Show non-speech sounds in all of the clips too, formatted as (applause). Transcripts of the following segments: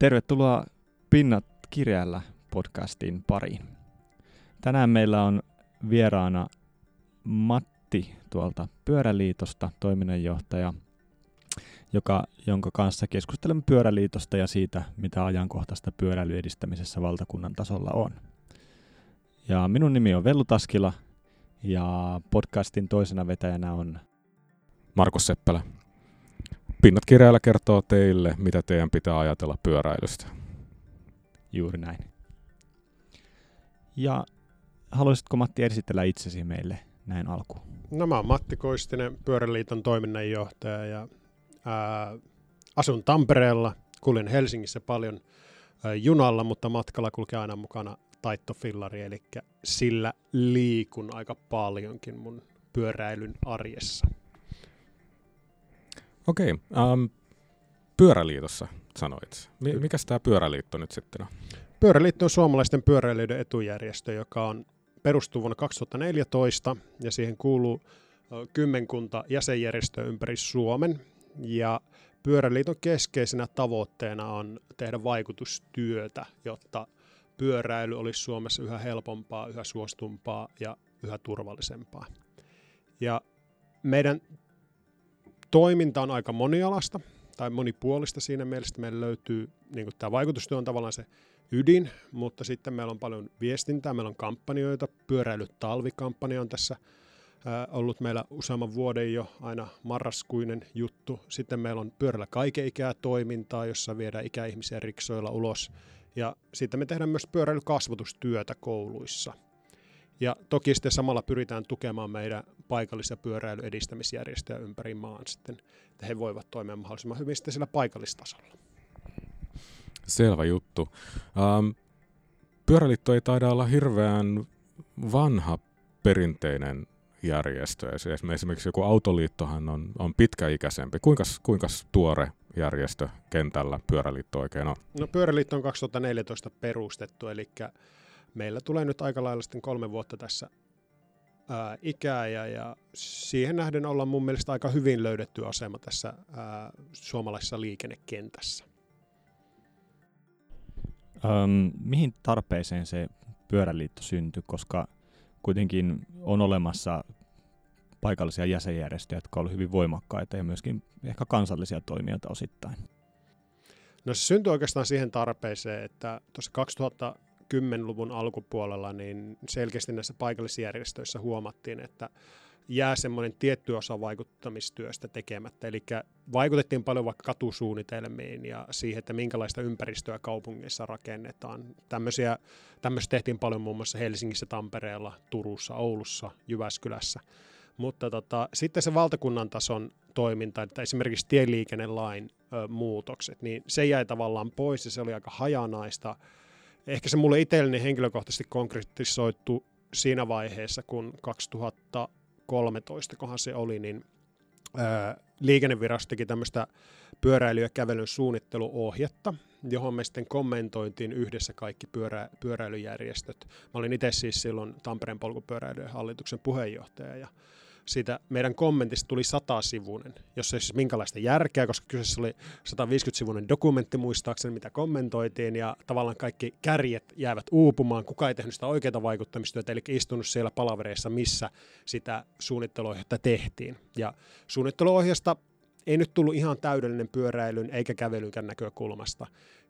Tervetuloa Pinnat kirjalla podcastin pariin. Tänään meillä on vieraana Matti tuolta Pyöräliitosta, toiminnanjohtaja, joka, jonka kanssa keskustelemme Pyöräliitosta ja siitä, mitä ajankohtaista pyöräilyedistämisessä valtakunnan tasolla on. Ja minun nimi on Vellu Taskila ja podcastin toisena vetäjänä on Markus Seppälä. Pinnat kirjailla kertoo teille, mitä teidän pitää ajatella pyöräilystä. Juuri näin. Ja haluaisitko Matti esitellä itsesi meille näin alkuun? No mä oon Matti Koistinen, Pyöräliiton toiminnanjohtaja ja ää, asun Tampereella, kuljen Helsingissä paljon ää, junalla, mutta matkalla kulkee aina mukana taittofillari, eli sillä liikun aika paljonkin mun pyöräilyn arjessa. Okei, um, Pyöräliitossa sanoit. Mikä tämä Pyöräliitto nyt sitten on? Pyöräliitto on suomalaisten pyöräilijöiden etujärjestö, joka on perustuu vuonna 2014 ja siihen kuuluu kymmenkunta jäsenjärjestöä ympäri Suomen. Ja Pyöräliiton keskeisenä tavoitteena on tehdä vaikutustyötä, jotta pyöräily olisi Suomessa yhä helpompaa, yhä suostumpaa ja yhä turvallisempaa. Ja meidän toiminta on aika monialasta tai monipuolista siinä mielessä, että meillä löytyy, niin kuin tämä vaikutustyö on tavallaan se ydin, mutta sitten meillä on paljon viestintää, meillä on kampanjoita, pyöräilytalvikampanja on tässä ollut meillä useamman vuoden jo aina marraskuinen juttu. Sitten meillä on pyörällä kaiken ikää toimintaa, jossa viedään ikäihmisiä riksoilla ulos. Ja sitten me tehdään myös pyöräilykasvatustyötä kouluissa – ja toki sitten samalla pyritään tukemaan meidän paikallisia pyöräilyedistämisjärjestöjä ympäri maan sitten, että he voivat toimia mahdollisimman hyvin sitten sillä paikallistasolla. Selvä juttu. Ähm, Pyöräliitto ei taida olla hirveän vanha perinteinen järjestö. Esimerkiksi joku autoliittohan on, on pitkäikäisempi. Kuinka, kuinka tuore järjestö kentällä Pyöräliitto oikein on? No Pyöräliitto on 2014 perustettu, eli meillä tulee nyt aika lailla sitten kolme vuotta tässä ää, ikää ja, ja siihen nähden ollaan mun mielestä aika hyvin löydetty asema tässä ää, suomalaisessa liikennekentässä. Öm, mihin tarpeeseen se pyöräliitto syntyi, koska kuitenkin on olemassa paikallisia jäsenjärjestöjä, jotka ovat hyvin voimakkaita ja myöskin ehkä kansallisia toimijoita osittain? No se syntyi oikeastaan siihen tarpeeseen, että tuossa 2000 10-luvun alkupuolella, niin selkeästi näissä paikallisjärjestöissä huomattiin, että jää semmoinen tietty osa vaikuttamistyöstä tekemättä. Eli vaikutettiin paljon vaikka katusuunnitelmiin ja siihen, että minkälaista ympäristöä kaupungeissa rakennetaan. Tämmöisiä, tämmöistä tehtiin paljon muun muassa Helsingissä, Tampereella, Turussa, Oulussa, Jyväskylässä. Mutta tota, sitten se valtakunnan tason toiminta, että esimerkiksi tieliikennelain ö, muutokset, niin se jäi tavallaan pois ja se oli aika hajanaista ehkä se mulle itselleni henkilökohtaisesti konkretisoitu siinä vaiheessa, kun 2013, kohan se oli, niin ää, liikennevirasto teki tämmöistä pyöräily- ja kävelyn suunnitteluohjetta, johon me sitten kommentointiin yhdessä kaikki pyörä, pyöräilyjärjestöt. Mä olin itse siis silloin Tampereen polkupyöräilyjen hallituksen puheenjohtaja ja siitä meidän kommentista tuli satasivuinen, jossa ei siis minkälaista järkeä, koska kyseessä oli 150-sivuinen dokumentti muistaakseni, mitä kommentoitiin, ja tavallaan kaikki kärjet jäävät uupumaan. Kuka ei tehnyt sitä oikeaa vaikuttamistyötä, eli istunut siellä palavereissa, missä sitä suunnitteluohjetta tehtiin. Ja suunnitteluohjasta ei nyt tullut ihan täydellinen pyöräilyn eikä kävelykään näkökulmasta,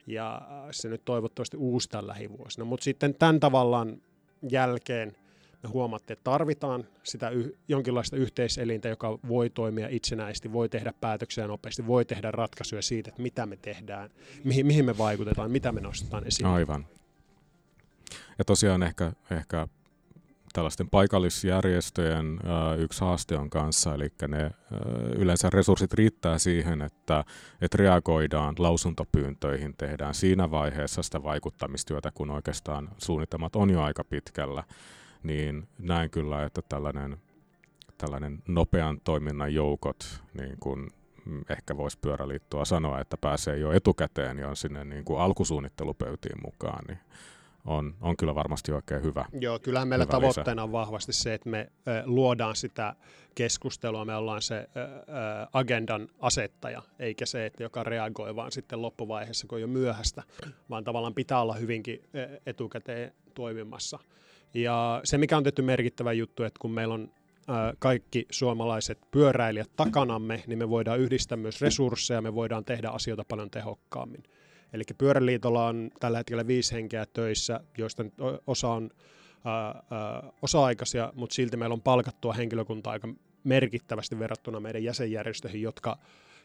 ja se nyt toivottavasti uusi tällä lähivuosina. Mutta sitten tämän tavallaan jälkeen – me huomattiin, että tarvitaan sitä yh, jonkinlaista yhteiselintä, joka voi toimia itsenäisesti, voi tehdä päätöksiä nopeasti, voi tehdä ratkaisuja siitä, että mitä me tehdään, mihin, mihin me vaikutetaan, mitä me nostetaan esiin. Aivan. Ja tosiaan ehkä, ehkä tällaisten paikallisjärjestöjen äh, yksi haaste on kanssa, eli ne äh, yleensä resurssit riittää siihen, että, että reagoidaan lausuntopyyntöihin, tehdään siinä vaiheessa sitä vaikuttamistyötä, kun oikeastaan suunnitelmat on jo aika pitkällä niin näen kyllä, että tällainen, tällainen nopean toiminnan joukot, niin kuin ehkä voisi pyöräliittoa sanoa, että pääsee jo etukäteen ja on sinne niin kuin alkusuunnittelupöytiin mukaan, niin on, on kyllä varmasti oikein hyvä. Joo, kyllähän meillä hyvä tavoitteena lisä. on vahvasti se, että me ö, luodaan sitä keskustelua, me ollaan se ö, ö, agendan asettaja, eikä se, että joka reagoi vaan sitten loppuvaiheessa, kun on jo myöhäistä, vaan tavallaan pitää olla hyvinkin ö, etukäteen toimimassa. Ja se, mikä on tehty merkittävä juttu, että kun meillä on kaikki suomalaiset pyöräilijät takanamme, niin me voidaan yhdistää myös resursseja, me voidaan tehdä asioita paljon tehokkaammin. Eli Pyöräliitolla on tällä hetkellä viisi henkeä töissä, joista nyt osa on ää, osa-aikaisia, mutta silti meillä on palkattua henkilökuntaa aika merkittävästi verrattuna meidän jäsenjärjestöihin, jotka,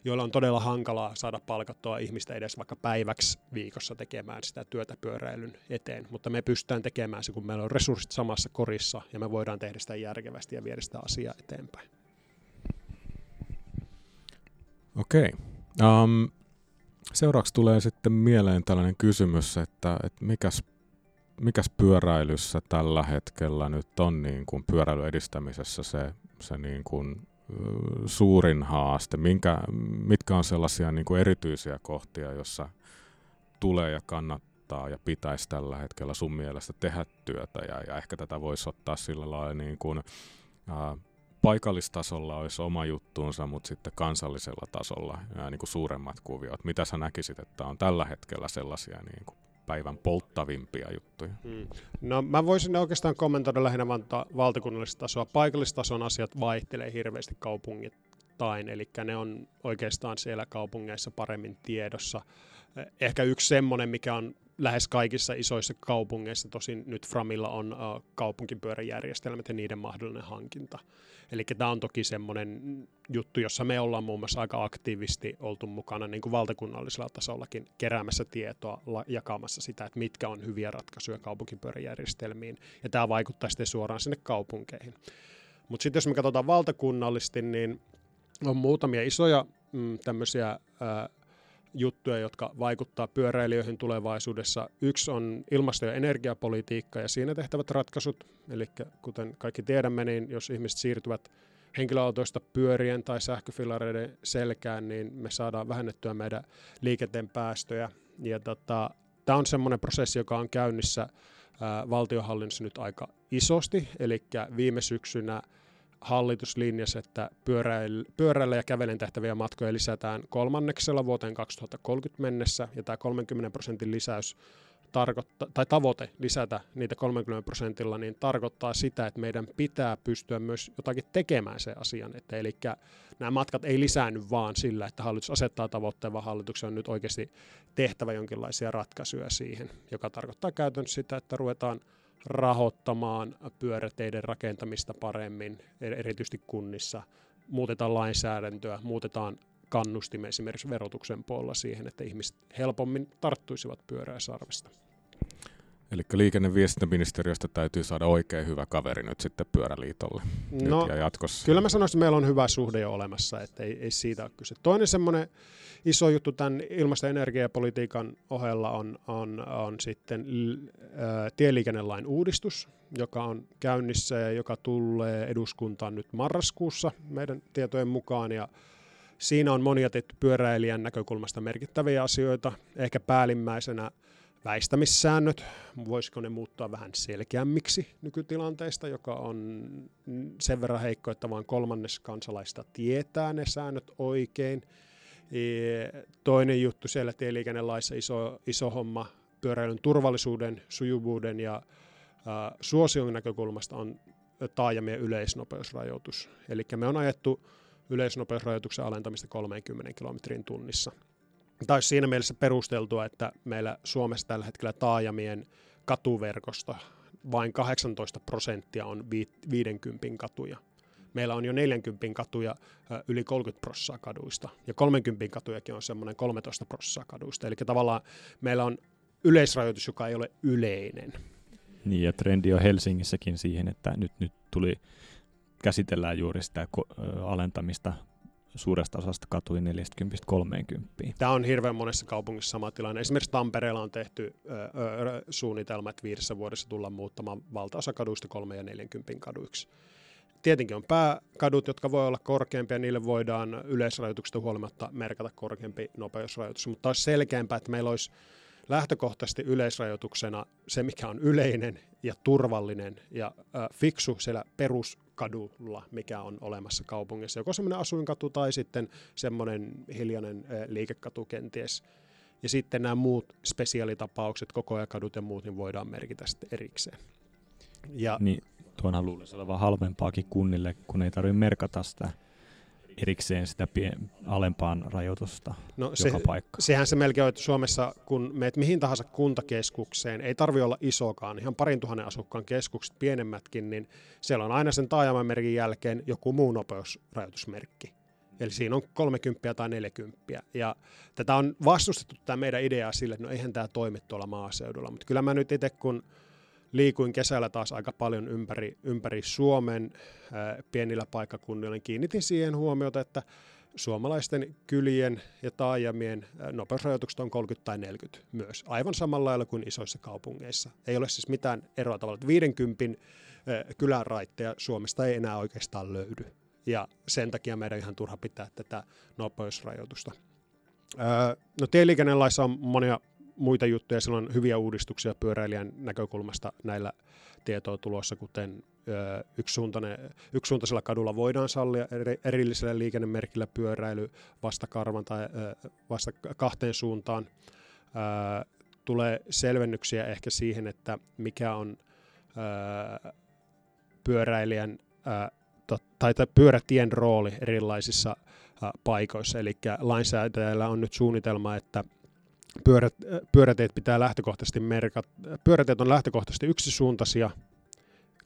joilla on todella hankalaa saada palkattua ihmistä edes vaikka päiväksi viikossa tekemään sitä työtä pyöräilyn eteen. Mutta me pystytään tekemään se, kun meillä on resurssit samassa korissa ja me voidaan tehdä sitä järkevästi ja viedä sitä asiaa eteenpäin. Okei. Um, Seuraavaksi tulee sitten mieleen tällainen kysymys, että, että mikäs, mikäs pyöräilyssä tällä hetkellä nyt on niin kuin pyöräilyn edistämisessä se, se niin kuin, suurin haaste? Minkä, mitkä on sellaisia niin kuin erityisiä kohtia, jossa tulee ja kannattaa ja pitäisi tällä hetkellä sun mielestä tehdä työtä ja, ja ehkä tätä voisi ottaa sillä lailla niin kuin, ää, paikallistasolla olisi oma juttuunsa, mutta sitten kansallisella tasolla ja niin kuin suuremmat kuviot. Mitä sä näkisit, että on tällä hetkellä sellaisia niin kuin päivän polttavimpia juttuja? Hmm. No mä voisin oikeastaan kommentoida lähinnä valtakunnallista tasoa. Paikallistason asiat vaihtelee hirveästi kaupungittain, eli ne on oikeastaan siellä kaupungeissa paremmin tiedossa. Ehkä yksi semmoinen, mikä on lähes kaikissa isoissa kaupungeissa, tosin nyt Framilla on uh, kaupunkipyöräjärjestelmät ja niiden mahdollinen hankinta. Eli tämä on toki semmoinen juttu, jossa me ollaan muun muassa aika aktiivisesti oltu mukana niin kuin valtakunnallisella tasollakin keräämässä tietoa, jakamassa sitä, että mitkä on hyviä ratkaisuja kaupunkipyöräjärjestelmiin, ja tämä vaikuttaa sitten suoraan sinne kaupunkeihin. Mutta sitten jos me katsotaan valtakunnallisesti, niin on muutamia isoja mm, tämmöisiä juttuja, jotka vaikuttaa pyöräilijöihin tulevaisuudessa. Yksi on ilmasto- ja energiapolitiikka ja siinä tehtävät ratkaisut. Eli kuten kaikki tiedämme, niin jos ihmiset siirtyvät henkilöautoista pyörien tai sähköfilareiden selkään, niin me saadaan vähennettyä meidän liikenteen päästöjä. Ja tota, tämä on semmoinen prosessi, joka on käynnissä ää, valtionhallinnossa nyt aika isosti. Eli viime syksynä hallitus linjasi, että pyöräillä ja kävelen tehtäviä matkoja lisätään kolmanneksella vuoteen 2030 mennessä, ja tämä 30 prosentin lisäys tarkoittaa, tai tavoite lisätä niitä 30 prosentilla, niin tarkoittaa sitä, että meidän pitää pystyä myös jotakin tekemään se asian. Että, eli nämä matkat ei lisäänny vaan sillä, että hallitus asettaa tavoitteen, vaan hallituksen on nyt oikeasti tehtävä jonkinlaisia ratkaisuja siihen, joka tarkoittaa käytännössä sitä, että ruvetaan rahoittamaan pyöräteiden rakentamista paremmin, erityisesti kunnissa. Muutetaan lainsäädäntöä, muutetaan kannustimia esimerkiksi verotuksen puolella siihen, että ihmiset helpommin tarttuisivat pyörää sarvesta. Eli liikenne- täytyy saada oikein hyvä kaveri nyt sitten Pyöräliitolle no, nyt ja jatkossa. Kyllä mä sanoisin, että meillä on hyvä suhde jo olemassa, että ei, ei siitä ole kyse. Toinen semmoinen iso juttu tämän ilmasto- ja energiapolitiikan ohella on, on, on sitten ä, tieliikennelain uudistus, joka on käynnissä ja joka tulee eduskuntaan nyt marraskuussa meidän tietojen mukaan. Ja siinä on monia pyöräilijän näkökulmasta merkittäviä asioita. Ehkä päällimmäisenä väistämissäännöt, voisiko ne muuttaa vähän selkeämmiksi nykytilanteista, joka on sen verran heikko, että vain kolmannes kansalaista tietää ne säännöt oikein. Toinen juttu siellä tieliikennelaissa iso, iso homma pyöräilyn turvallisuuden, sujuvuuden ja ä, suosion näkökulmasta on taajamien yleisnopeusrajoitus. Eli me on ajettu yleisnopeusrajoituksen alentamista 30 kilometrin tunnissa – Tämä olisi siinä mielessä perusteltua, että meillä Suomessa tällä hetkellä taajamien katuverkosta vain 18 prosenttia on 50 katuja. Meillä on jo 40 katuja yli 30 prosenttia kaduista, ja 30 katujakin on semmoinen 13 prosenttia kaduista. Eli tavallaan meillä on yleisrajoitus, joka ei ole yleinen. Niin, ja trendi on Helsingissäkin siihen, että nyt, nyt tuli, käsitellään juuri sitä alentamista suuresta osasta katui 40-30. Tämä on hirveän monessa kaupungissa sama tilanne. Esimerkiksi Tampereella on tehty ö, ö, suunnitelma, että viidessä vuodessa tullaan muuttamaan valtaosa kaduista 3 ja 40 kaduiksi. Tietenkin on pääkadut, jotka voi olla korkeampia, niille voidaan yleisrajoituksesta huolimatta merkata korkeampi nopeusrajoitus, mutta olisi selkeämpää, että meillä olisi lähtökohtaisesti yleisrajoituksena se, mikä on yleinen ja turvallinen ja äh, fiksu siellä peruskadulla, mikä on olemassa kaupungissa. Joko semmoinen asuinkatu tai sitten semmoinen hiljainen äh, liikekatu kenties. Ja sitten nämä muut spesiaalitapaukset, koko ajan kadut ja muut, niin voidaan merkitä sitten erikseen. Ja, niin, tuonhan luulisi olevan halvempaakin kunnille, kun ei tarvitse merkata sitä erikseen sitä pien, alempaan rajoitusta no joka se, paikka. Sehän se melkein on, että Suomessa, kun meet mihin tahansa kuntakeskukseen, ei tarvi olla isokaan, ihan parin tuhannen asukkaan keskukset, pienemmätkin, niin siellä on aina sen taajamamerkin jälkeen joku muu nopeusrajoitusmerkki. Eli siinä on 30 tai 40. Ja tätä on vastustettu tämä meidän idea sille, että no eihän tämä toimi tuolla maaseudulla. Mutta kyllä mä nyt itse, kun liikuin kesällä taas aika paljon ympäri, ympäri Suomen pienillä paikkakunnilla, kiinnitin siihen huomiota, että suomalaisten kylien ja taajamien nopeusrajoitukset on 30 tai 40 myös, aivan samalla lailla kuin isoissa kaupungeissa. Ei ole siis mitään eroa tavalla, että 50 kylän raitteja Suomesta ei enää oikeastaan löydy. Ja sen takia meidän ihan turha pitää tätä nopeusrajoitusta. No tieliikennelaissa on monia muita juttuja, siellä on hyviä uudistuksia pyöräilijän näkökulmasta näillä tietoa tulossa, kuten yksisuuntaisella kadulla voidaan sallia erillisellä liikennemerkillä pyöräily vasta karvan tai vasta kahteen suuntaan. Tulee selvennyksiä ehkä siihen, että mikä on pyöräilijän tai pyörätien rooli erilaisissa paikoissa. Eli lainsäätäjällä on nyt suunnitelma, että pyörät, pyöräteet pitää lähtökohtaisesti merkata. Pyöräteet on lähtökohtaisesti yksisuuntaisia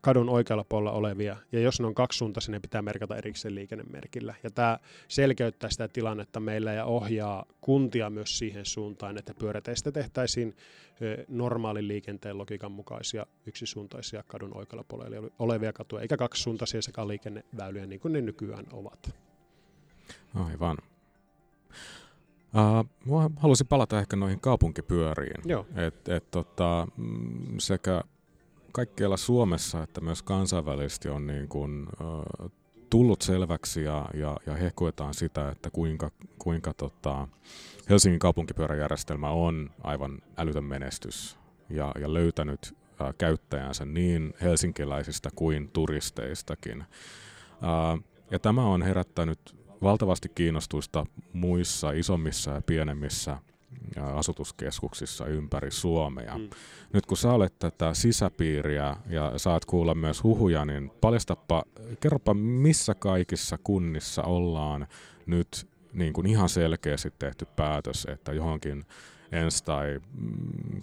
kadun oikealla puolella olevia, ja jos ne on kaksisuuntaisia, ne pitää merkata erikseen liikennemerkillä. Ja tämä selkeyttää sitä tilannetta meillä ja ohjaa kuntia myös siihen suuntaan, että pyöräteistä tehtäisiin normaalin liikenteen logiikan mukaisia yksisuuntaisia kadun oikealla puolella olevia katuja, eikä kaksisuuntaisia sekä liikenneväyliä niin kuin ne nykyään ovat. Aivan. Uh, haluaisin palata ehkä noihin kaupunkipyöriin. Joo. Et, et, tota, mm, sekä kaikkialla Suomessa että myös kansainvälisesti on niin kuin, uh, tullut selväksi ja, ja, ja hehkuetaan sitä, että kuinka, kuinka tota, Helsingin kaupunkipyöräjärjestelmä on aivan älytön menestys ja, ja löytänyt uh, käyttäjänsä niin helsinkiläisistä kuin turisteistakin. Uh, ja tämä on herättänyt valtavasti kiinnostusta muissa isommissa ja pienemmissä asutuskeskuksissa ympäri Suomea. Mm. Nyt kun sä olet tätä sisäpiiriä ja saat kuulla myös huhuja, niin paljastapa, kerropa missä kaikissa kunnissa ollaan nyt niin kuin ihan selkeästi tehty päätös, että johonkin ensi tai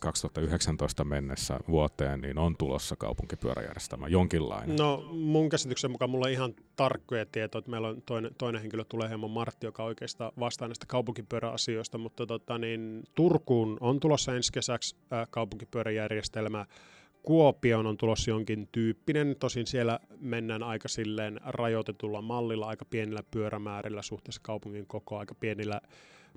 2019 mm, mennessä vuoteen, niin on tulossa kaupunkipyöräjärjestelmä jonkinlainen? No mun käsityksen mukaan mulla on ihan tarkkoja tietoja, että meillä on toinen, toinen henkilö tulee hieman Martti, joka oikeastaan vastaa näistä kaupunkipyöräasioista, mutta tota, niin, Turkuun on tulossa ensi kesäksi ää, kaupunkipyöräjärjestelmä. Kuopioon on tulossa jonkin tyyppinen, tosin siellä mennään aika silleen rajoitetulla mallilla, aika pienillä pyörämäärillä suhteessa kaupungin koko, aika pienillä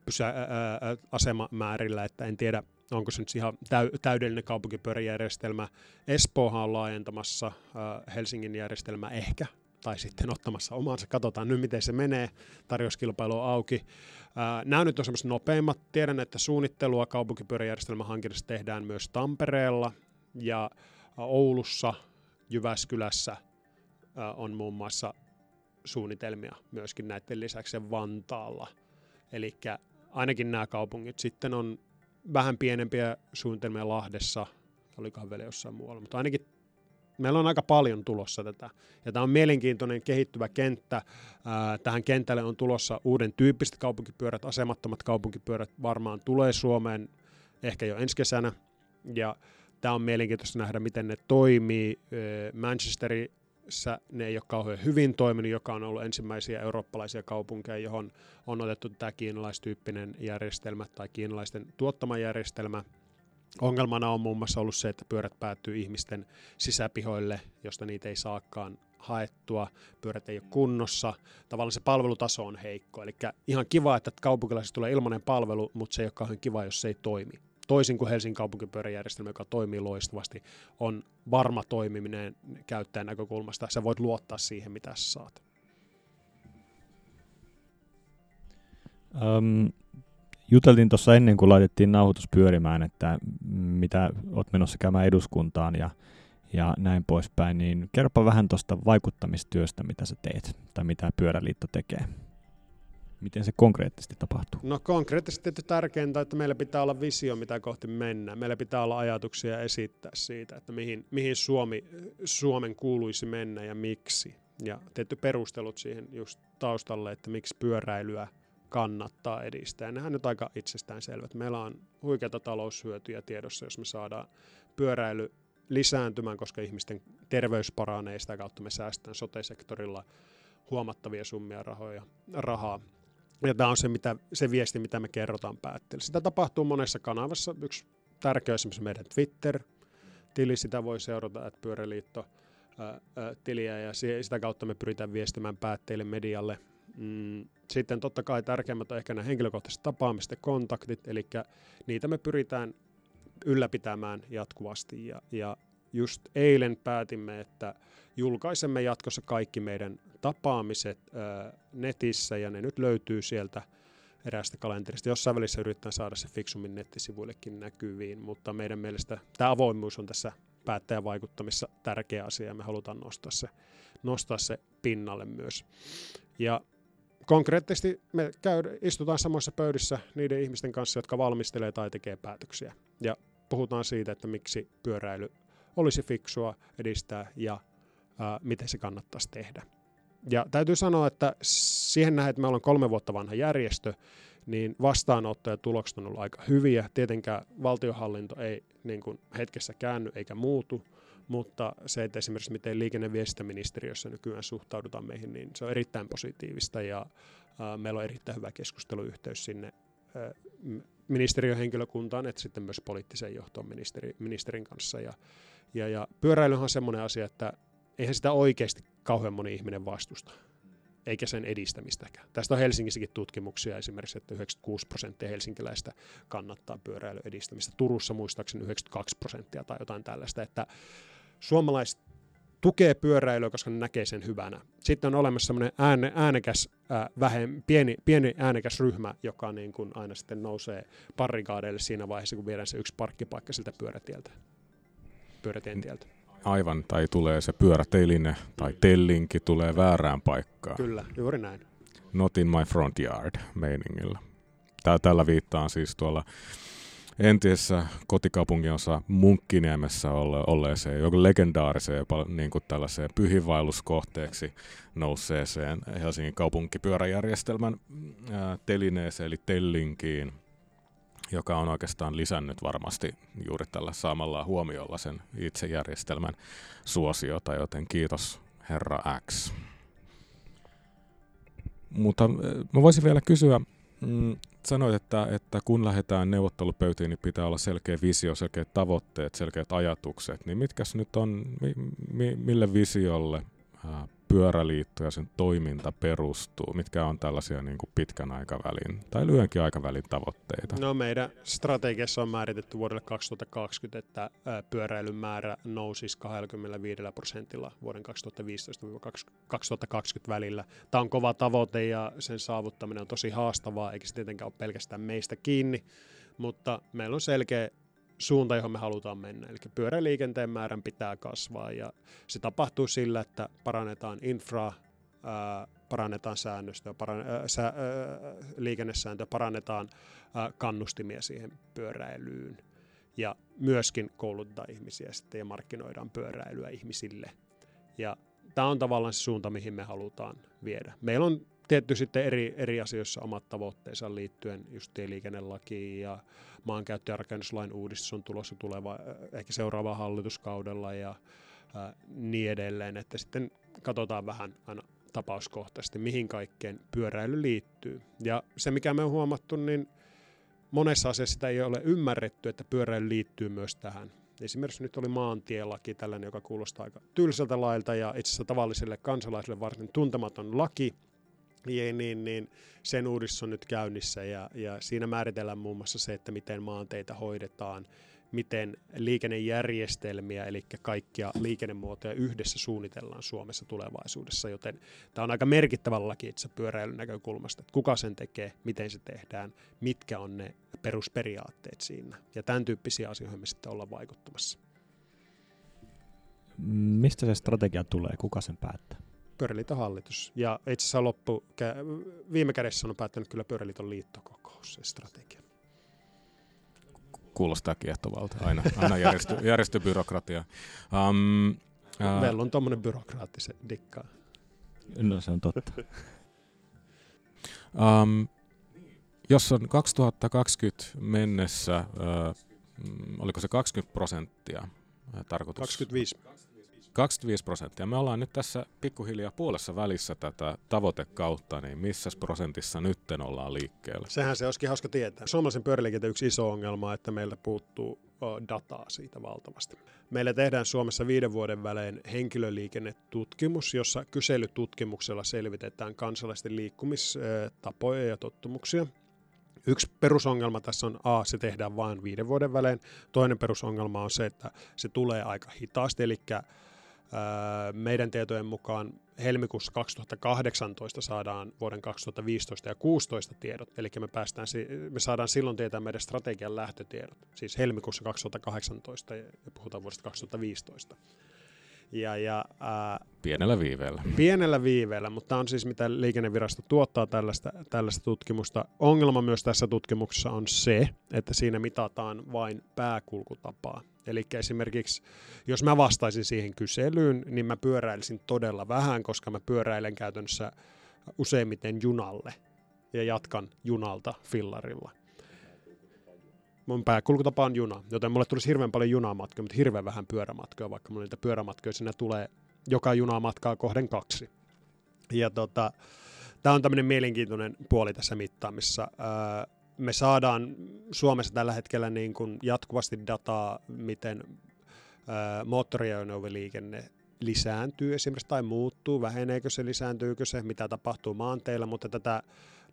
pysä, ää, ää, asemamäärillä, että en tiedä, onko se nyt ihan täy, täydellinen kaupunkipyöräjärjestelmä. Espoohan on laajentamassa ää, Helsingin järjestelmä ehkä, tai sitten ottamassa omaansa. Katsotaan nyt, miten se menee. Tarjouskilpailu on auki. Nämä nyt on semmoiset nopeimmat. Tiedän, että suunnittelua kaupunkipyöräjärjestelmän hankinnassa tehdään myös Tampereella ja Oulussa, Jyväskylässä on muun muassa suunnitelmia myöskin näiden lisäksi Vantaalla. Eli ainakin nämä kaupungit. Sitten on vähän pienempiä suunnitelmia Lahdessa, olikohan vielä jossain muualla, mutta ainakin meillä on aika paljon tulossa tätä. Ja tämä on mielenkiintoinen kehittyvä kenttä. tähän kentälle on tulossa uuden tyyppiset kaupunkipyörät, asemattomat kaupunkipyörät varmaan tulee Suomeen ehkä jo ensi kesänä. Ja tämä on mielenkiintoista nähdä, miten ne toimii. Manchesteri ne ei ole kauhean hyvin toiminut, joka on ollut ensimmäisiä eurooppalaisia kaupunkeja, johon on otettu tämä kiinalaistyyppinen järjestelmä tai kiinalaisten tuottama järjestelmä. Ongelmana on muun muassa ollut se, että pyörät päätyy ihmisten sisäpihoille, josta niitä ei saakaan haettua, pyörät ei ole kunnossa, tavallaan se palvelutaso on heikko. Eli ihan kiva, että kaupunkilaisista tulee ilmainen palvelu, mutta se ei ole kauhean kiva, jos se ei toimi toisin kuin Helsingin kaupunkipyöräjärjestelmä, joka toimii loistavasti, on varma toimiminen käyttäjän näkökulmasta. Sä voit luottaa siihen, mitä sä saat. Um, juteltiin tuossa ennen kuin laitettiin nauhoitus pyörimään, että mitä oot menossa käymään eduskuntaan ja, ja näin poispäin, niin kerropa vähän tuosta vaikuttamistyöstä, mitä sä teet tai mitä Pyöräliitto tekee. Miten se konkreettisesti tapahtuu? No konkreettisesti tärkeintä, että meillä pitää olla visio, mitä kohti mennään. Meillä pitää olla ajatuksia esittää siitä, että mihin, mihin Suomi, Suomen kuuluisi mennä ja miksi. Ja tehty perustelut siihen just taustalle, että miksi pyöräilyä kannattaa edistää. Nehän nyt aika itsestäänselvät. Meillä on huikeita taloushyötyjä tiedossa, jos me saadaan pyöräily lisääntymään, koska ihmisten terveys paranee, sitä kautta me säästään sote-sektorilla huomattavia summia rahoja, rahaa. Ja tämä on se, mitä, se viesti, mitä me kerrotaan päättäjille. Sitä tapahtuu monessa kanavassa. Yksi tärkeä on meidän Twitter-tili, sitä voi seurata, että Pyöräliitto tiliä ja sitä kautta me pyritään viestimään päättäjille medialle. Mm, sitten totta kai tärkeimmät on ehkä nämä henkilökohtaiset tapaamiset ja kontaktit, eli niitä me pyritään ylläpitämään jatkuvasti ja, ja just eilen päätimme, että julkaisemme jatkossa kaikki meidän tapaamiset ää, netissä ja ne nyt löytyy sieltä eräästä kalenterista. Jossain välissä yritetään saada se fiksummin nettisivuillekin näkyviin, mutta meidän mielestä tämä avoimuus on tässä päättäjän vaikuttamissa tärkeä asia ja me halutaan nostaa se, nostaa se pinnalle myös. Ja konkreettisesti me käy, istutaan samoissa pöydissä niiden ihmisten kanssa, jotka valmistelee tai tekee päätöksiä. Ja puhutaan siitä, että miksi pyöräily olisi fiksua edistää ja ää, miten se kannattaisi tehdä. Ja täytyy sanoa, että siihen nähden, että me ollaan kolme vuotta vanha järjestö, niin vastaanotto ja tulokset on ollut aika hyviä. Tietenkään valtiohallinto ei niin kuin hetkessä käänny eikä muutu, mutta se, että esimerkiksi miten liikenne- ja viestintäministeriössä nykyään suhtaudutaan meihin, niin se on erittäin positiivista ja ää, meillä on erittäin hyvä keskusteluyhteys sinne ää, ministeriön henkilökuntaan, että sitten myös poliittiseen johtoon ministeri, ministerin kanssa. Ja, ja, ja pyöräilyhän on semmoinen asia, että eihän sitä oikeasti kauhean moni ihminen vastusta, eikä sen edistämistäkään. Tästä on Helsingissäkin tutkimuksia esimerkiksi, että 96 prosenttia helsinkiläistä kannattaa pyöräilyn edistämistä. Turussa muistaakseni 92 prosenttia tai jotain tällaista, että suomalaiset tukee pyöräilyä, koska ne näkee sen hyvänä. Sitten on olemassa semmoinen ääne, äänekäs, ää, vähem, pieni, pieni äänekäs ryhmä, joka niin kuin aina sitten nousee parrikaadeille siinä vaiheessa, kun viedään se yksi parkkipaikka siltä pyörätieltä, pyörätien tieltä. Aivan, tai tulee se pyöräteline tai tellinki tulee väärään paikkaan. Kyllä, juuri näin. Not in my front yard meiningillä. Tää, tällä viittaan siis tuolla entisessä kotikaupunginsa Munkkiniemessä olle, olleeseen, joku legendaariseen niin kuin tällaiseen pyhiinvaelluskohteeksi nousseeseen Helsingin kaupunkipyöräjärjestelmän ää, telineeseen eli Tellinkiin, joka on oikeastaan lisännyt varmasti juuri tällä samalla huomiolla sen itse järjestelmän suosiota, joten kiitos herra X. Mutta mä voisin vielä kysyä, mm, sanoit, että, että kun lähdetään neuvottelupöytiin, niin pitää olla selkeä visio, selkeät tavoitteet, selkeät ajatukset. Niin mitkäs nyt on, mi, mi, mille visiolle pyöräliitto ja sen toiminta perustuu? Mitkä on tällaisia niin kuin pitkän aikavälin tai lyhyenkin aikavälin tavoitteita? No meidän strategiassa on määritetty vuodelle 2020, että pyöräilyn määrä nousisi 25 prosentilla vuoden 2015-2020 välillä. Tämä on kova tavoite ja sen saavuttaminen on tosi haastavaa, eikä se tietenkään ole pelkästään meistä kiinni, mutta meillä on selkeä suunta, johon me halutaan mennä. Eli pyöräliikenteen määrän pitää kasvaa ja se tapahtuu sillä, että parannetaan infraa, ää, parannetaan säännöstöä, paran, sä, ää, liikennesääntöä, parannetaan ää, kannustimia siihen pyöräilyyn ja myöskin koulutetaan ihmisiä sitten ja markkinoidaan pyöräilyä ihmisille. Ja tämä on tavallaan se suunta, mihin me halutaan viedä. Meillä on tietty sitten eri, eri asioissa omat tavoitteensa liittyen just tieliikennelakiin ja maankäyttö- ja rakennuslain uudistus on tulossa tuleva, äh, ehkä seuraavalla hallituskaudella ja ää, äh, niin edelleen, että sitten katsotaan vähän aina tapauskohtaisesti, mihin kaikkeen pyöräily liittyy. Ja se, mikä me on huomattu, niin monessa asiassa sitä ei ole ymmärretty, että pyöräily liittyy myös tähän. Esimerkiksi nyt oli maantielaki, tällainen, joka kuulostaa aika tylsältä lailta ja itse asiassa tavalliselle kansalaiselle varsin tuntematon laki, niin, niin, niin sen uudistus on nyt käynnissä ja, ja siinä määritellään muun muassa se, että miten maanteita hoidetaan miten liikennejärjestelmiä, eli kaikkia liikennemuotoja yhdessä suunnitellaan Suomessa tulevaisuudessa, joten tämä on aika merkittävä laki itse pyöräilyn näkökulmasta, että kuka sen tekee, miten se tehdään, mitkä on ne perusperiaatteet siinä, ja tämän tyyppisiä asioita me sitten ollaan vaikuttamassa. Mistä se strategia tulee? Kuka sen päättää? Pyöräliiton hallitus. Ja itse asiassa loppu, viime kädessä on päättänyt kyllä Pyöräliiton liittokokous se strategia. Kuulostaa kiehtovalta. Aina, aina järjesty, (laughs) järjestybyrokratia. Um, uh, Meillä on tuommoinen byrokraattisen dikkaa. No se on totta. (laughs) um, jos on 2020 mennessä, uh, oliko se 20 prosenttia tarkoitus? 25. 25 prosenttia. Me ollaan nyt tässä pikkuhiljaa puolessa välissä tätä tavoitekautta, niin missä prosentissa nytten ollaan liikkeellä? Sehän se olisikin hauska tietää. Suomalaisen pyöräliikenteen yksi iso ongelma on, että meillä puuttuu dataa siitä valtavasti. Meillä tehdään Suomessa viiden vuoden välein henkilöliikennetutkimus, jossa kyselytutkimuksella selvitetään kansalaisten liikkumistapoja ja tottumuksia. Yksi perusongelma tässä on A, se tehdään vain viiden vuoden välein. Toinen perusongelma on se, että se tulee aika hitaasti, eli meidän tietojen mukaan helmikuussa 2018 saadaan vuoden 2015 ja 2016 tiedot, eli me, päästään, me saadaan silloin tietää meidän strategian lähtötiedot, siis helmikuussa 2018 ja puhutaan vuodesta 2015. Ja, ja, ää, pienellä viiveellä. Pienellä viiveellä, mutta on siis mitä liikennevirasto tuottaa tällaista, tällaista tutkimusta. Ongelma myös tässä tutkimuksessa on se, että siinä mitataan vain pääkulkutapaa. Eli esimerkiksi, jos mä vastaisin siihen kyselyyn, niin mä pyöräilisin todella vähän, koska mä pyöräilen käytännössä useimmiten junalle ja jatkan junalta fillarilla. Mun pääkulkutapa on juna, joten mulle tulisi hirveän paljon junamatkoja, mutta hirveän vähän pyörämatkoja, vaikka mulla niitä pyörämatkoja sinne tulee joka junamatkaa kohden kaksi. Ja tota, tämä on tämmöinen mielenkiintoinen puoli tässä mittaamissa. Öö, me saadaan Suomessa tällä hetkellä niin kuin jatkuvasti dataa, miten öö, moottoriajoneuvoliikenne lisääntyy esimerkiksi tai muuttuu, väheneekö se, lisääntyykö se, mitä tapahtuu maanteilla, mutta tätä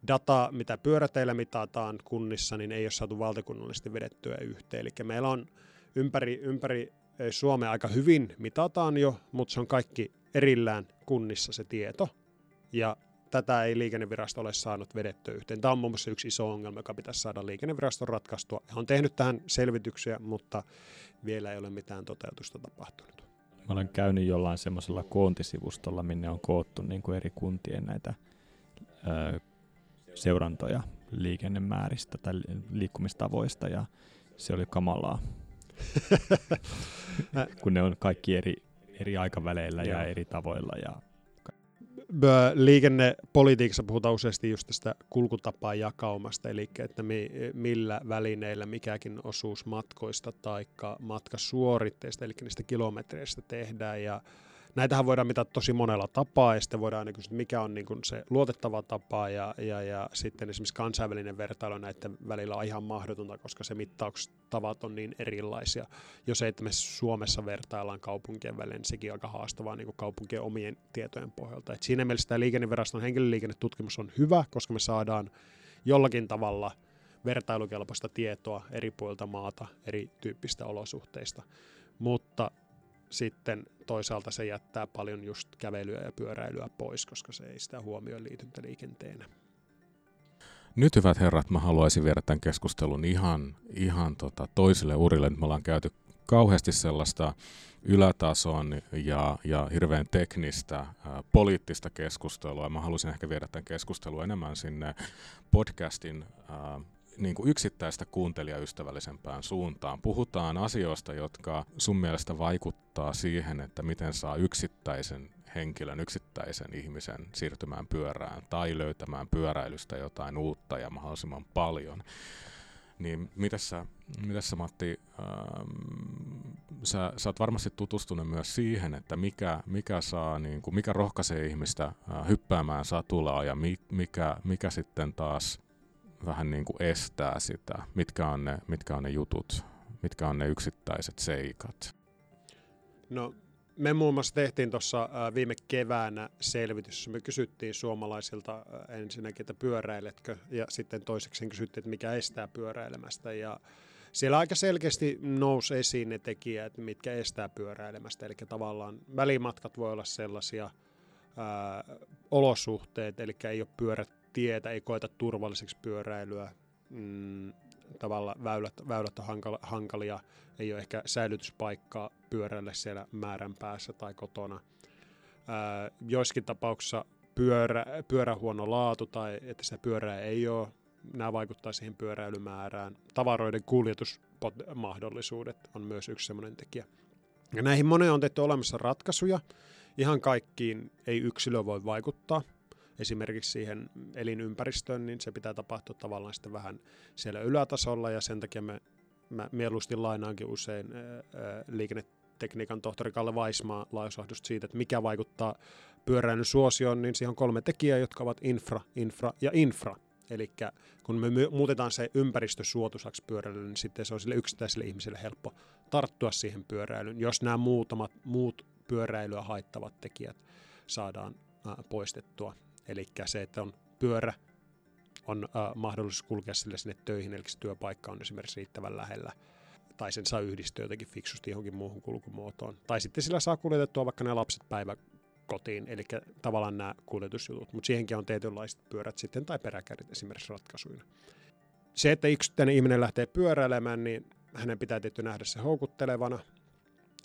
data, mitä pyöräteillä mitataan kunnissa, niin ei ole saatu valtakunnallisesti vedettyä yhteen. Eli meillä on ympäri, ympäri Suomea aika hyvin mitataan jo, mutta se on kaikki erillään kunnissa se tieto. Ja tätä ei liikennevirasto ole saanut vedettyä yhteen. Tämä on muun muassa yksi iso ongelma, joka pitäisi saada liikenneviraston ratkaistua. He on tehnyt tähän selvityksiä, mutta vielä ei ole mitään toteutusta tapahtunut. Mä olen käynyt jollain semmoisella koontisivustolla, minne on koottu niin kuin eri kuntien näitä ö, seurantoja liikennemääristä tai liikkumistavoista ja se oli kamalaa. (laughs) kun ne on kaikki eri, eri aikaväleillä ja eri tavoilla. Ja... Liikennepolitiikassa puhutaan useasti just tästä kulkutapaa jakaumasta, eli että mi, millä välineillä mikäkin osuus matkoista tai matkasuoritteista, eli niistä kilometreistä tehdään. Ja näitähän voidaan mitata tosi monella tapaa, ja sitten voidaan kysyä, mikä on niin se luotettava tapa, ja, ja, ja sitten esimerkiksi kansainvälinen vertailu näiden välillä on ihan mahdotonta, koska se mittaustavat on niin erilaisia. Jos ei, että me Suomessa vertaillaan kaupunkien välillä, niin sekin on aika haastavaa niin kaupunkien omien tietojen pohjalta. Et siinä mielessä tämä liikenneviraston henkilöliikennetutkimus on hyvä, koska me saadaan jollakin tavalla vertailukelpoista tietoa eri puolilta maata, erityyppistä olosuhteista. Mutta sitten toisaalta se jättää paljon just kävelyä ja pyöräilyä pois, koska se ei sitä huomioi liityntäliikenteenä. Nyt hyvät herrat, mä haluaisin viedä tämän keskustelun ihan, ihan tota toiselle urille. me ollaan käyty kauheasti sellaista ylätason ja, ja hirveän teknistä ää, poliittista keskustelua. Mä haluaisin ehkä viedä tämän keskustelun enemmän sinne podcastin ää, niin kuin yksittäistä kuuntelijaystävällisempään suuntaan. Puhutaan asioista, jotka sun mielestä vaikuttaa siihen, että miten saa yksittäisen henkilön, yksittäisen ihmisen siirtymään pyörään tai löytämään pyöräilystä jotain uutta ja mahdollisimman paljon. Niin mitä sä, mitä sä Matti, ähm, sä, sä oot varmasti tutustunut myös siihen, että mikä, mikä, saa, niin kuin, mikä rohkaisee ihmistä äh, hyppäämään satulaa ja mi, mikä, mikä sitten taas vähän niin kuin estää sitä? Mitkä on ne, mitkä on ne jutut? Mitkä on ne yksittäiset seikat? No me muun muassa tehtiin tuossa viime keväänä selvitys, me kysyttiin suomalaisilta ensinnäkin, että pyöräiletkö, ja sitten toiseksi kysyttiin, että mikä estää pyöräilemästä. Ja siellä aika selkeästi nousi esiin ne tekijät, mitkä estää pyöräilemästä. Eli tavallaan välimatkat voi olla sellaisia ää, olosuhteet, eli ei ole pyörätietä, ei koeta turvalliseksi pyöräilyä. Mm, tavalla väylät, väylät on hankala, hankalia, ei ole ehkä säilytyspaikkaa pyörälle siellä määrän päässä tai kotona. Ää, joissakin tapauksissa pyörä, pyörä huono laatu tai että sitä pyörää ei ole, nämä vaikuttaa siihen pyöräilymäärään. Tavaroiden kuljetusmahdollisuudet on myös yksi sellainen tekijä. Ja näihin moneen on tehty olemassa ratkaisuja. Ihan kaikkiin ei yksilö voi vaikuttaa. Esimerkiksi siihen elinympäristöön, niin se pitää tapahtua tavallaan sitten vähän siellä ylätasolla ja sen takia me, mä mieluusti lainaankin usein ää, liikennetekniikan tohtori Kalle Vaismaa lausahdusta siitä, että mikä vaikuttaa pyöräilyn suosioon, niin siihen on kolme tekijää, jotka ovat infra, infra ja infra. Eli kun me muutetaan se ympäristö suotuisaksi pyöräilyyn, niin sitten se on sille yksittäiselle ihmiselle helppo tarttua siihen pyöräilyyn, jos nämä muutamat muut pyöräilyä haittavat tekijät saadaan poistettua. Eli se, että on pyörä, on ää, mahdollisuus kulkea sille sinne töihin, eli se työpaikka on esimerkiksi riittävän lähellä, tai sen saa yhdistyä jotenkin fiksusti johonkin muuhun kulkumuotoon. Tai sitten sillä saa kuljetettua vaikka ne lapset päivä kotiin, eli tavallaan nämä kuljetusjutut, mutta siihenkin on tietynlaiset pyörät sitten tai peräkärrit esimerkiksi ratkaisuina. Se, että yksittäinen ihminen lähtee pyöräilemään, niin hänen pitää tietty nähdä se houkuttelevana,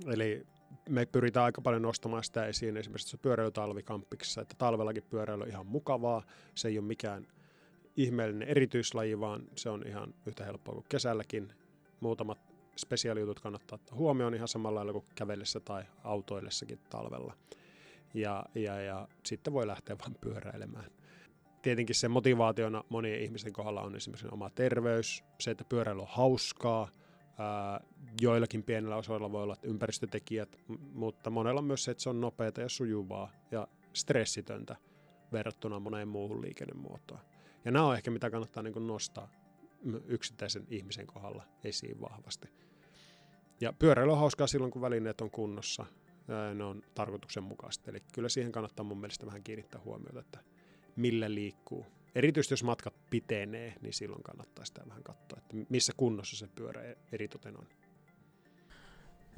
eli me pyritään aika paljon nostamaan sitä esiin esimerkiksi pyöräilytalvikampiksessa, että talvellakin pyöräily on ihan mukavaa, se ei ole mikään ihmeellinen erityislaji, vaan se on ihan yhtä helppoa kuin kesälläkin. Muutamat spesiaalijutut kannattaa ottaa huomioon ihan samalla lailla kuin kävellessä tai autoillessakin talvella ja, ja, ja sitten voi lähteä vain pyöräilemään. Tietenkin se motivaationa monien ihmisten kohdalla on esimerkiksi oma terveys, se, että pyöräily on hauskaa, ää, joillakin pienellä osoilla voi olla ympäristötekijät, mutta monella on myös se, että se on nopeata ja sujuvaa ja stressitöntä verrattuna moneen muuhun liikennemuotoon. Ja nämä on ehkä mitä kannattaa niin nostaa yksittäisen ihmisen kohdalla esiin vahvasti. Ja pyöräily on hauskaa silloin, kun välineet on kunnossa ne on tarkoituksenmukaista. Eli kyllä siihen kannattaa mun mielestä vähän kiinnittää huomiota, että millä liikkuu. Erityisesti jos matkat pitenee, niin silloin kannattaa sitä vähän katsoa, että missä kunnossa se pyörä eritoten on.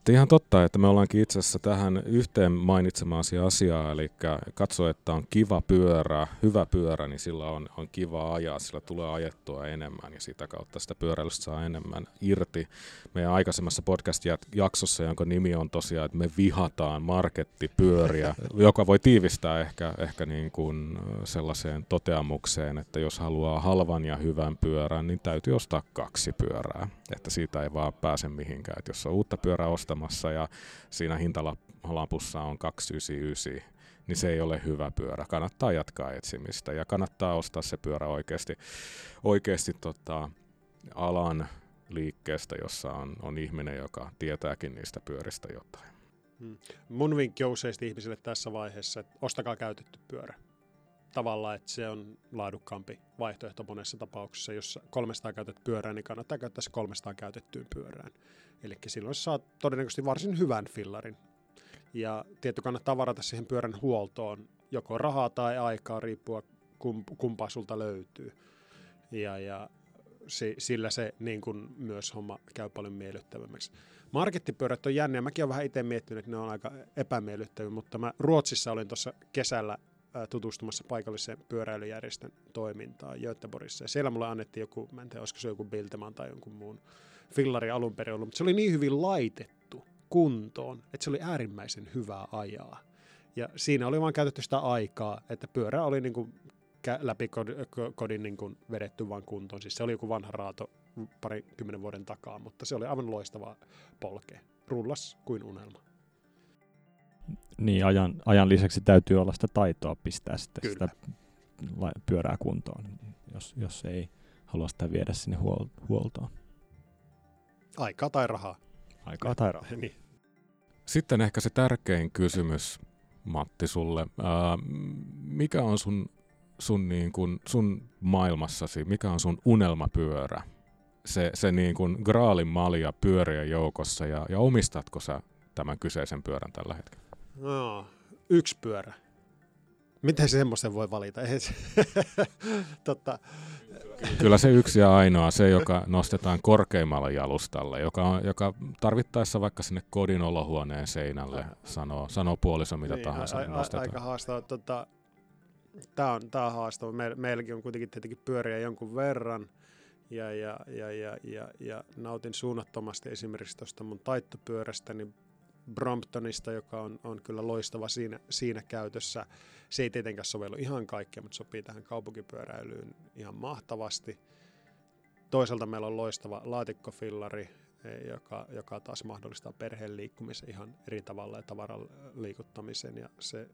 Että ihan totta, että me ollaankin itse asiassa tähän yhteen mainitsemaasi asiaa, eli katso, että on kiva pyörä, hyvä pyörä, niin sillä on, on kiva ajaa, sillä tulee ajettua enemmän ja sitä kautta sitä pyöräilystä saa enemmän irti. Meidän aikaisemmassa podcast-jaksossa, jonka nimi on tosiaan, että me vihataan markettipyöriä, (laughs) joka voi tiivistää ehkä, ehkä niin kuin sellaiseen toteamukseen, että jos haluaa halvan ja hyvän pyörän, niin täytyy ostaa kaksi pyörää, että siitä ei vaan pääse mihinkään. Että jos on uutta pyörää ostaa, ostamassa ja siinä hintalapussa on 299, niin se ei ole hyvä pyörä. Kannattaa jatkaa etsimistä ja kannattaa ostaa se pyörä oikeasti, oikeasti tota, alan liikkeestä, jossa on, on ihminen, joka tietääkin niistä pyöristä jotain. Hmm. Mun vinkki on useasti ihmisille tässä vaiheessa, että ostakaa käytetty pyörä. Tavallaan, että se on laadukkaampi vaihtoehto monessa tapauksessa. Jos 300 käytetty pyörää, niin kannattaa käyttää se 300 käytettyyn pyörään. Eli silloin saat todennäköisesti varsin hyvän fillarin. Ja tietty kannattaa varata siihen pyörän huoltoon joko rahaa tai aikaa, riippua kumpaa sulta löytyy. Ja, ja sillä se niin kuin myös homma käy paljon miellyttävämmäksi. Markettipyörät on jänniä. Mäkin olen vähän itse miettinyt, että ne on aika epämiellyttäviä, mutta mä Ruotsissa olin tuossa kesällä tutustumassa paikalliseen pyöräilyjärjestön toimintaan Göteborgissa. Ja siellä mulle annettiin joku, mä en tiedä, olisiko se joku Bilteman tai jonkun muun fillari alun perin ollut, mutta se oli niin hyvin laitettu kuntoon, että se oli äärimmäisen hyvää ajaa. Ja siinä oli vain käytetty sitä aikaa, että pyörä oli niin kuin läpi kodin niin kuin vedetty vain kuntoon. Siis se oli joku vanha raato pari kymmenen vuoden takaa, mutta se oli aivan loistava polke. Rullas kuin unelma. Niin, ajan, ajan lisäksi täytyy olla sitä taitoa pistää sitten Kyllä. sitä pyörää kuntoon, jos, jos ei halua sitä viedä sinne huol- huoltoon. Aikaa tai rahaa. Aikaa tai rahaa. (laughs) niin. Sitten ehkä se tärkein kysymys, Matti, sulle. Ää, mikä on sun, sun, niin kun, sun maailmassasi, mikä on sun unelmapyörä? Se, se niin kun graalin malja pyöriä joukossa ja, ja omistatko sä tämän kyseisen pyörän tällä hetkellä? No, yksi pyörä. Miten se semmoisen voi valita? (laughs) Totta, Kyllä se yksi ja ainoa, se joka nostetaan korkeimmalle jalustalle, joka, on, joka tarvittaessa vaikka sinne kodin olohuoneen seinälle sanoo, sanoo puoliso mitä niin, tahansa a, a, nostetaan. Aika haastava. Tota, Tämä on, tää on haastava. Me, meilläkin on kuitenkin tietenkin pyöriä jonkun verran ja, ja, ja, ja, ja, ja nautin suunnattomasti esimerkiksi tuosta mun taittopyörästäni Bromptonista, joka on, on kyllä loistava siinä, siinä käytössä. Se ei tietenkään sovellu ihan kaikkea, mutta sopii tähän kaupunkipyöräilyyn ihan mahtavasti. Toisaalta meillä on loistava laatikkofillari, e, joka, joka taas mahdollistaa perheen liikkumisen ihan eri tavalla ja tavaran liikuttamisen. Ja se,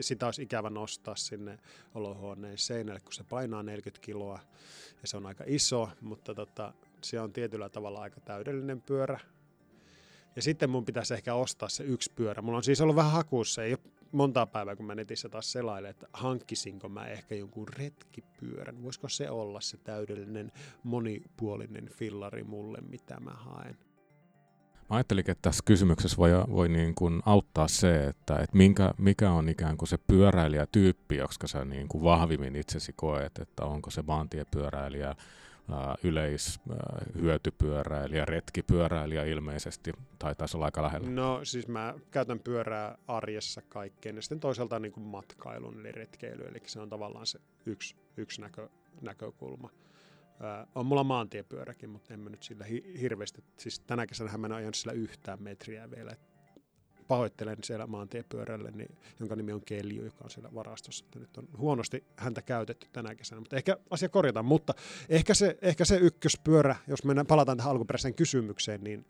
sitä olisi ikävä nostaa sinne olohuoneen seinälle, kun se painaa 40 kiloa ja se on aika iso, mutta tota, se on tietyllä tavalla aika täydellinen pyörä. Ja sitten mun pitäisi ehkä ostaa se yksi pyörä. Mulla on siis ollut vähän hakuussa, ei ole montaa päivää, kun mä netissä taas selailen, että hankkisinko mä ehkä jonkun retkipyörän. Voisiko se olla se täydellinen monipuolinen fillari mulle, mitä mä haen? Mä ajattelin, että tässä kysymyksessä voi, voi niin kuin auttaa se, että, että minkä, mikä on ikään kuin se pyöräilijätyyppi, koska sä niin kuin vahvimmin itsesi koet, että onko se maantiepyöräilijä, yleishyötypyöräilijä, retkipyöräilijä ilmeisesti taitaisi olla aika lähellä. No siis mä käytän pyörää arjessa kaikkeen ja sitten toisaalta niin kuin matkailun eli retkeily, eli se on tavallaan se yksi, yksi näkö, näkökulma. On mulla maantiepyöräkin, mutta en mä nyt sillä hi- hirveästi, siis tänä kesänä mä en ajanut sillä yhtään metriä vielä, pahoittelen siellä maantiepyörälle, niin, jonka nimi on Kelju, joka on siellä varastossa. Että nyt on huonosti häntä käytetty tänä kesänä, mutta ehkä asia korjataan. Mutta ehkä se, ehkä se ykköspyörä, jos mennään, palataan tähän alkuperäiseen kysymykseen, niin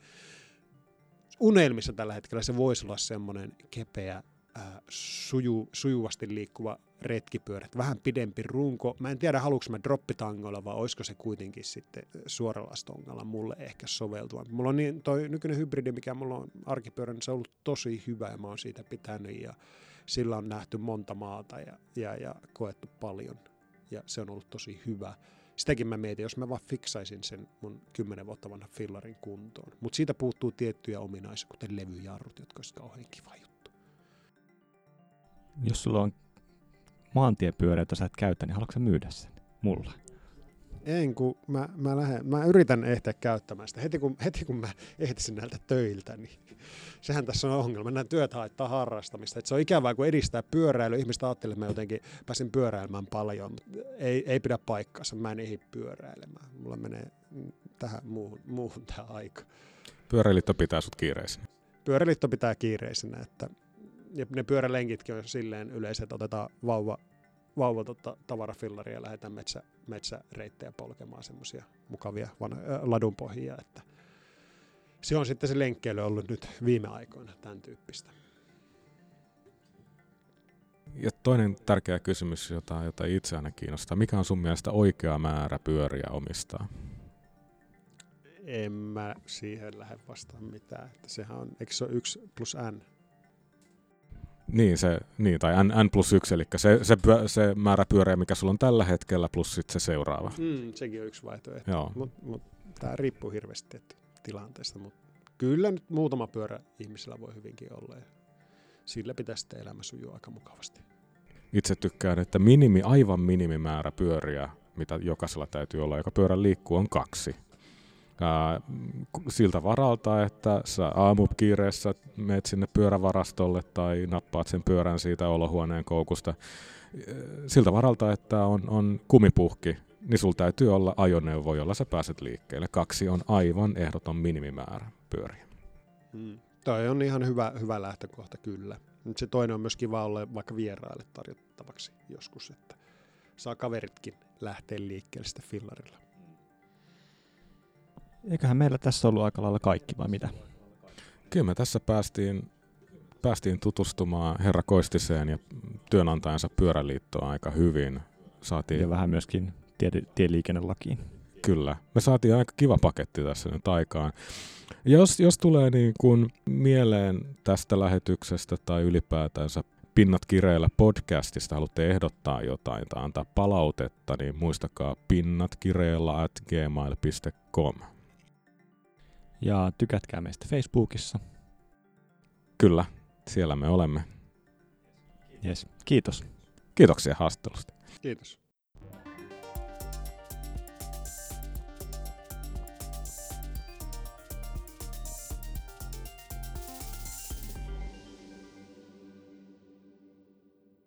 unelmissa tällä hetkellä se voisi olla semmoinen kepeä, ää, suju, sujuvasti liikkuva retkipyörä. Vähän pidempi runko. Mä en tiedä, haluanko mä droppitangolla vai olisiko se kuitenkin sitten suoralla stongalla mulle ehkä soveltuva. Mulla on niin, toi nykyinen hybridi, mikä mulla on arkipyörä, niin se on ollut tosi hyvä ja mä oon siitä pitänyt ja sillä on nähty monta maata ja, ja, ja koettu paljon ja se on ollut tosi hyvä. Sitäkin mä mietin, jos mä vaan fiksaisin sen mun kymmenen vuotta vanhan fillarin kuntoon. Mutta siitä puuttuu tiettyjä ominaisuuksia, kuten levyjarrut, jotka olisi kauhean kiva juttu. Jos sulla on maantiepyörä, jota sä et käytä, niin haluatko myydä sen mulle? En, kun mä, mä, lähden, mä yritän ehtiä käyttämään sitä. Heti kun, heti kun mä ehtisin näiltä töiltä, niin sehän tässä on ongelma. Nämä työt haittaa harrastamista. Et se on ikävää, kun edistää pyöräilyä. Ihmiset ajattelee, että mä jotenkin pääsin pyöräilemään paljon, mutta ei, ei pidä paikkaansa. Mä en ehdi pyöräilemään. Mulla menee tähän muuhun, muuhun tämä aika. Pyöräliitto pitää sut kiireisenä. Pyöräliitto pitää kiireisenä, että ja ne pyörälenkitkin on silleen yleiset, että otetaan vauva, vauva tota, tavarafillari ja lähdetään metsä, metsäreittejä polkemaan semmoisia mukavia van, äh, ladunpohjia, että se on sitten se lenkkeily ollut nyt viime aikoina tämän tyyppistä. Ja toinen tärkeä kysymys, jota, jota itse aina kiinnostaa. Mikä on sun mielestä oikea määrä pyöriä omistaa? En mä siihen lähde vastaan mitään. Että sehän on, eikö se ole yksi plus n? Niin, se, niin tai n, n plus yksi, eli se, se, pyö, se määrä pyöreä, mikä sulla on tällä hetkellä, plus sitten se seuraava. Mm, sekin on yksi vaihtoehto. Joo. Mut, mut, tämä riippuu hirveästi että tilanteesta, mutta kyllä nyt muutama pyörä ihmisellä voi hyvinkin olla. Ja sillä pitäisi sitten elämä sujua aika mukavasti. Itse tykkään, että minimi, aivan minimimäärä pyöriä, mitä jokaisella täytyy olla, joka pyörän liikkuu, on kaksi ää, siltä varalta, että sä aamukiireessä meet sinne pyörävarastolle tai nappaat sen pyörän siitä olohuoneen koukusta. Siltä varalta, että on, on kumipuhki, niin sulla täytyy olla ajoneuvo, jolla sä pääset liikkeelle. Kaksi on aivan ehdoton minimimäärä pyöriä. Hmm. Toi on ihan hyvä, hyvä lähtökohta kyllä. Mutta se toinen on myös kiva olla vaikka vieraille tarjottavaksi joskus, että saa kaveritkin lähteä liikkeelle sitä fillarilla. Eiköhän meillä tässä ollut aika lailla kaikki vai mitä? Kyllä me tässä päästiin, päästiin tutustumaan herra Koistiseen ja työnantajansa pyöräliittoon aika hyvin. Saatiin... Ja vähän myöskin tie, tieliikennelakiin. Kyllä. Me saatiin aika kiva paketti tässä nyt aikaan. Jos, jos tulee niin kuin mieleen tästä lähetyksestä tai ylipäätänsä Pinnat kireillä podcastista haluatte ehdottaa jotain tai antaa palautetta, niin muistakaa pinnatkireillä at gmail.com. Ja tykätkää meistä Facebookissa. Kyllä, siellä me olemme. Yes. Kiitos. Kiitoksia haastattelusta. Kiitos.